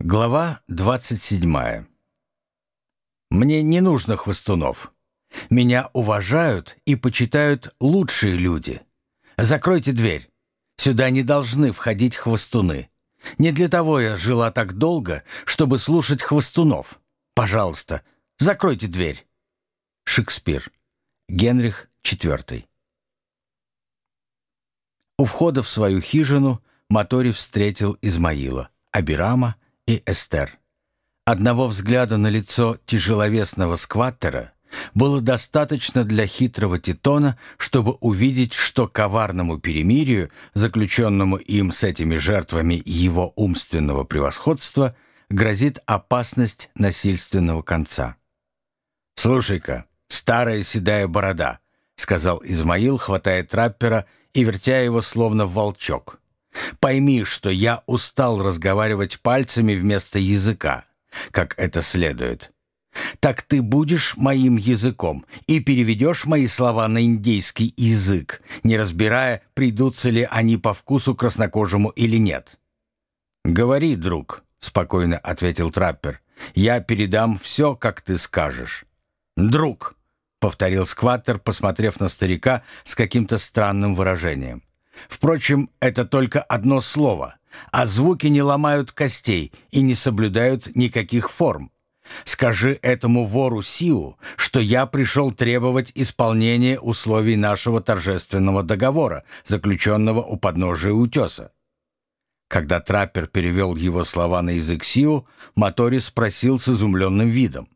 Глава 27. Мне не нужно хвостунов. Меня уважают и почитают лучшие люди. Закройте дверь. Сюда не должны входить хвостуны. Не для того я жила так долго, чтобы слушать хвостунов. Пожалуйста, закройте дверь. Шекспир. Генрих IV. У входа в свою хижину Мотори встретил Измаила, Абирама и Эстер. Одного взгляда на лицо тяжеловесного скваттера было достаточно для хитрого Титона, чтобы увидеть, что коварному перемирию, заключенному им с этими жертвами его умственного превосходства, грозит опасность насильственного конца. «Слушай-ка, старая седая борода», — сказал Измаил, хватая траппера и вертя его словно волчок. Пойми, что я устал разговаривать пальцами вместо языка, как это следует. Так ты будешь моим языком и переведешь мои слова на индейский язык, не разбирая, придутся ли они по вкусу краснокожему или нет. «Говори, друг», — спокойно ответил траппер. «Я передам все, как ты скажешь». «Друг», — повторил скваттер, посмотрев на старика с каким-то странным выражением. Впрочем, это только одно слово, а звуки не ломают костей и не соблюдают никаких форм. Скажи этому вору Сиу, что я пришел требовать исполнения условий нашего торжественного договора, заключенного у подножия утеса. Когда траппер перевел его слова на язык Сиу, Мотори спросил с изумленным видом.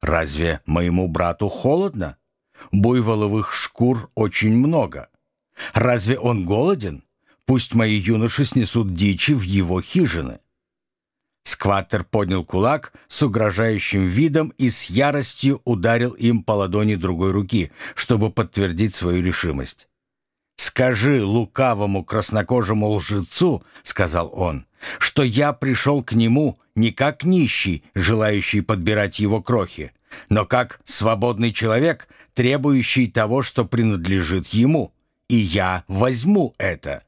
«Разве моему брату холодно? Буйволовых шкур очень много. Разве он голоден? Пусть мои юноши снесут дичи в его хижины. Скваттер поднял кулак с угрожающим видом и с яростью ударил им по ладони другой руки, чтобы подтвердить свою решимость. «Скажи лукавому краснокожему лжецу, — сказал он, — что я пришел к нему не как нищий, желающий подбирать его крохи, но как свободный человек, требующий того, что принадлежит ему и я возьму это.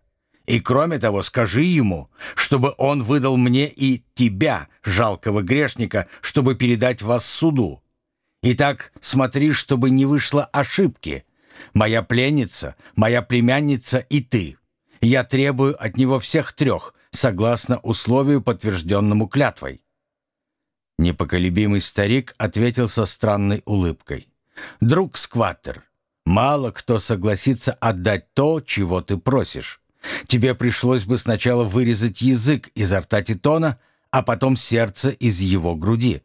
И кроме того, скажи ему, чтобы он выдал мне и тебя, жалкого грешника, чтобы передать вас суду. Итак, смотри, чтобы не вышло ошибки. Моя пленница, моя племянница и ты. Я требую от него всех трех, согласно условию, подтвержденному клятвой». Непоколебимый старик ответил со странной улыбкой. «Друг Скваттер, Мало кто согласится отдать то, чего ты просишь. Тебе пришлось бы сначала вырезать язык изо рта Титона, а потом сердце из его груди.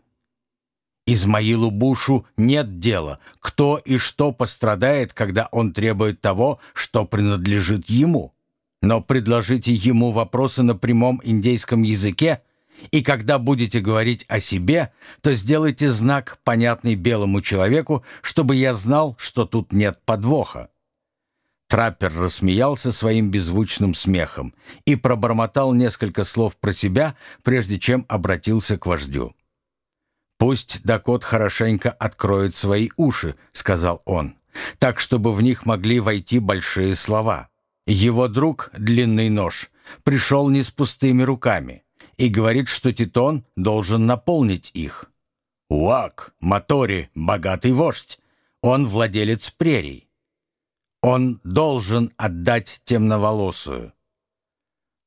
Измаилу Бушу нет дела, кто и что пострадает, когда он требует того, что принадлежит ему. Но предложите ему вопросы на прямом индейском языке — и когда будете говорить о себе, то сделайте знак, понятный белому человеку, чтобы я знал, что тут нет подвоха». Траппер рассмеялся своим беззвучным смехом и пробормотал несколько слов про себя, прежде чем обратился к вождю. «Пусть Дакот хорошенько откроет свои уши», — сказал он, «так, чтобы в них могли войти большие слова. Его друг, длинный нож, пришел не с пустыми руками и говорит, что Титон должен наполнить их. Уак, Мотори, богатый вождь, он владелец прерий. Он должен отдать темноволосую.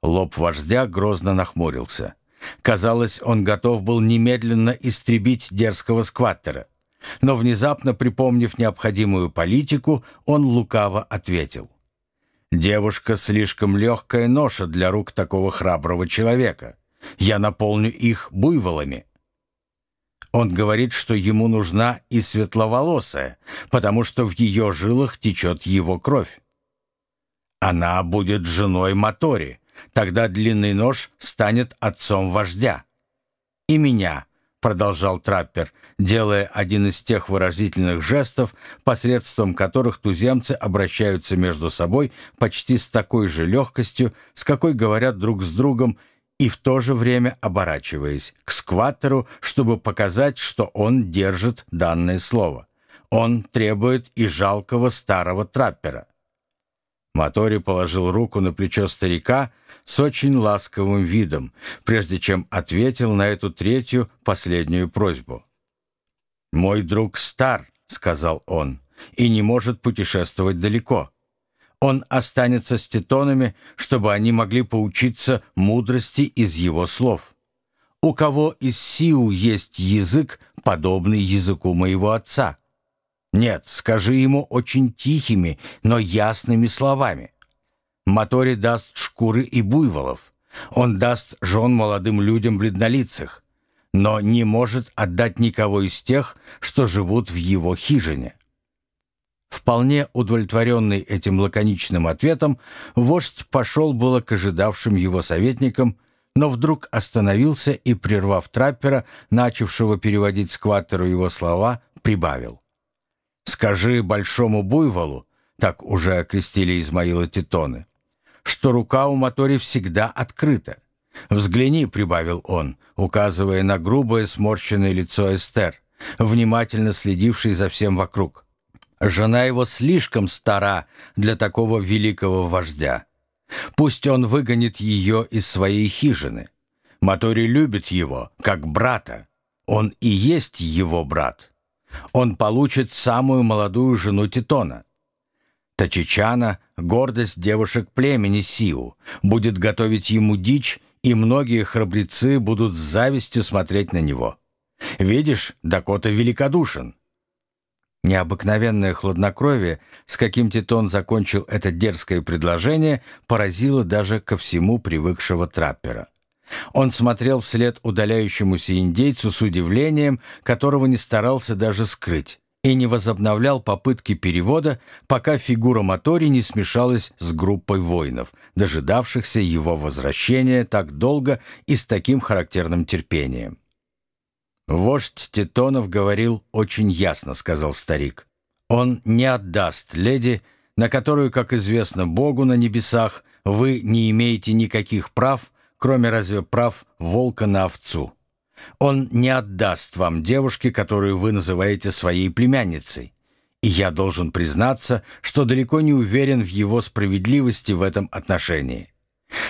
Лоб вождя грозно нахмурился. Казалось, он готов был немедленно истребить дерзкого скваттера. Но внезапно, припомнив необходимую политику, он лукаво ответил. «Девушка слишком легкая ноша для рук такого храброго человека. Я наполню их буйволами. Он говорит, что ему нужна и светловолосая, потому что в ее жилах течет его кровь. Она будет женой Мотори, тогда длинный нож станет отцом вождя. И меня, продолжал траппер, делая один из тех выразительных жестов, посредством которых туземцы обращаются между собой почти с такой же легкостью, с какой говорят друг с другом и в то же время оборачиваясь к скваттеру, чтобы показать, что он держит данное слово. Он требует и жалкого старого траппера. Матори положил руку на плечо старика с очень ласковым видом, прежде чем ответил на эту третью, последнюю просьбу. «Мой друг стар», — сказал он, — «и не может путешествовать далеко. Он останется с титонами, чтобы они могли поучиться мудрости из его слов. У кого из Сиу есть язык, подобный языку моего отца?» Нет, скажи ему очень тихими, но ясными словами. Мотори даст шкуры и буйволов. Он даст жен молодым людям бледнолицых, но не может отдать никого из тех, что живут в его хижине. Вполне удовлетворенный этим лаконичным ответом, вождь пошел было к ожидавшим его советникам, но вдруг остановился и, прервав траппера, начавшего переводить скваттеру его слова, прибавил. Скажи большому буйволу, так уже окрестили Измаила Титоны, что рука у Мотори всегда открыта. «Взгляни», — прибавил он, указывая на грубое сморщенное лицо Эстер, внимательно следившей за всем вокруг. Жена его слишком стара для такого великого вождя. Пусть он выгонит ее из своей хижины. Мотори любит его, как брата. Он и есть его брат он получит самую молодую жену Титона. Тачичана, гордость девушек племени Сиу, будет готовить ему дичь, и многие храбрецы будут с завистью смотреть на него. Видишь, Дакота великодушен. Необыкновенное хладнокровие, с каким Титон закончил это дерзкое предложение, поразило даже ко всему привыкшего траппера. Он смотрел вслед удаляющемуся индейцу с удивлением, которого не старался даже скрыть, и не возобновлял попытки перевода, пока фигура Мотори не смешалась с группой воинов, дожидавшихся его возвращения так долго и с таким характерным терпением. «Вождь Титонов говорил очень ясно», — сказал старик. «Он не отдаст леди, на которую, как известно Богу на небесах, вы не имеете никаких прав, кроме разве прав волка на овцу. Он не отдаст вам девушки, которую вы называете своей племянницей. И я должен признаться, что далеко не уверен в его справедливости в этом отношении.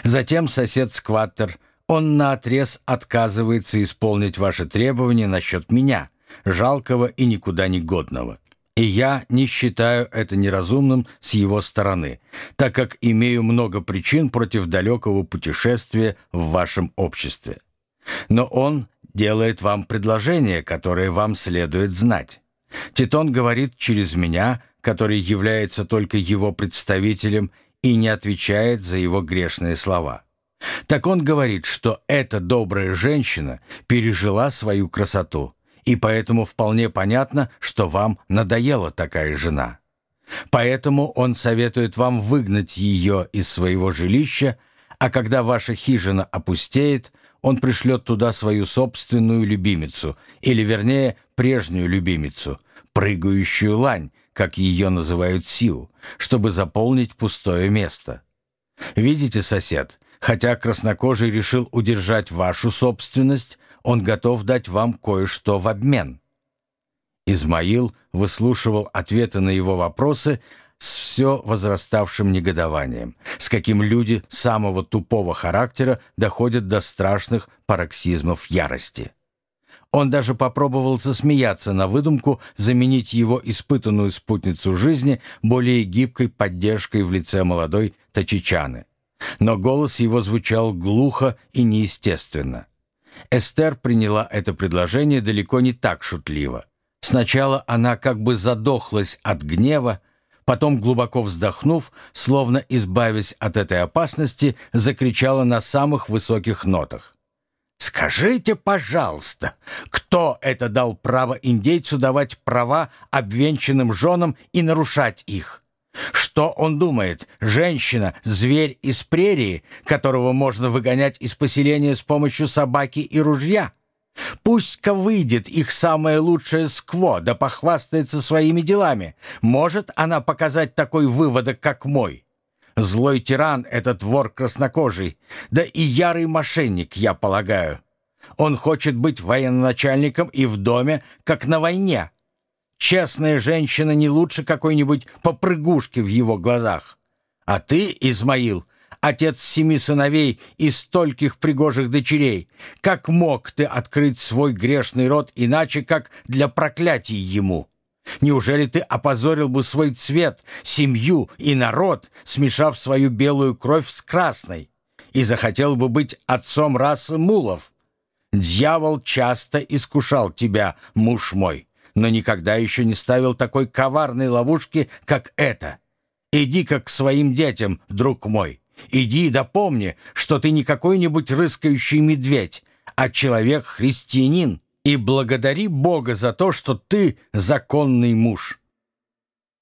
Затем сосед Скваттер, он наотрез отказывается исполнить ваши требования насчет меня, жалкого и никуда не годного. И я не считаю это неразумным с его стороны, так как имею много причин против далекого путешествия в вашем обществе. Но он делает вам предложение, которое вам следует знать. Титон говорит через меня, который является только его представителем и не отвечает за его грешные слова. Так он говорит, что эта добрая женщина пережила свою красоту, и поэтому вполне понятно, что вам надоела такая жена. Поэтому он советует вам выгнать ее из своего жилища, а когда ваша хижина опустеет, он пришлет туда свою собственную любимицу, или, вернее, прежнюю любимицу, прыгающую лань, как ее называют Сиу, чтобы заполнить пустое место. Видите, сосед, хотя краснокожий решил удержать вашу собственность, он готов дать вам кое-что в обмен». Измаил выслушивал ответы на его вопросы с все возраставшим негодованием, с каким люди самого тупого характера доходят до страшных пароксизмов ярости. Он даже попробовал засмеяться на выдумку, заменить его испытанную спутницу жизни более гибкой поддержкой в лице молодой Тачичаны. Но голос его звучал глухо и неестественно. Эстер приняла это предложение далеко не так шутливо. Сначала она как бы задохлась от гнева, потом, глубоко вздохнув, словно избавясь от этой опасности, закричала на самых высоких нотах. «Скажите, пожалуйста, кто это дал право индейцу давать права обвенчанным женам и нарушать их?» Что он думает? Женщина, зверь из прерии, которого можно выгонять из поселения с помощью собаки и ружья? Пусть-ка выйдет их самое лучшее скво, да похвастается своими делами. Может она показать такой выводок, как мой? Злой тиран этот вор краснокожий, да и ярый мошенник, я полагаю. Он хочет быть военачальником и в доме, как на войне. Честная женщина не лучше какой-нибудь попрыгушки в его глазах. А ты, Измаил, отец семи сыновей и стольких пригожих дочерей, как мог ты открыть свой грешный род иначе, как для проклятий ему? Неужели ты опозорил бы свой цвет, семью и народ, смешав свою белую кровь с красной, и захотел бы быть отцом расы мулов? Дьявол часто искушал тебя, муж мой, но никогда еще не ставил такой коварной ловушки, как эта. Иди-ка к своим детям, друг мой. Иди да помни, что ты не какой-нибудь рыскающий медведь, а человек-христианин, и благодари Бога за то, что ты законный муж».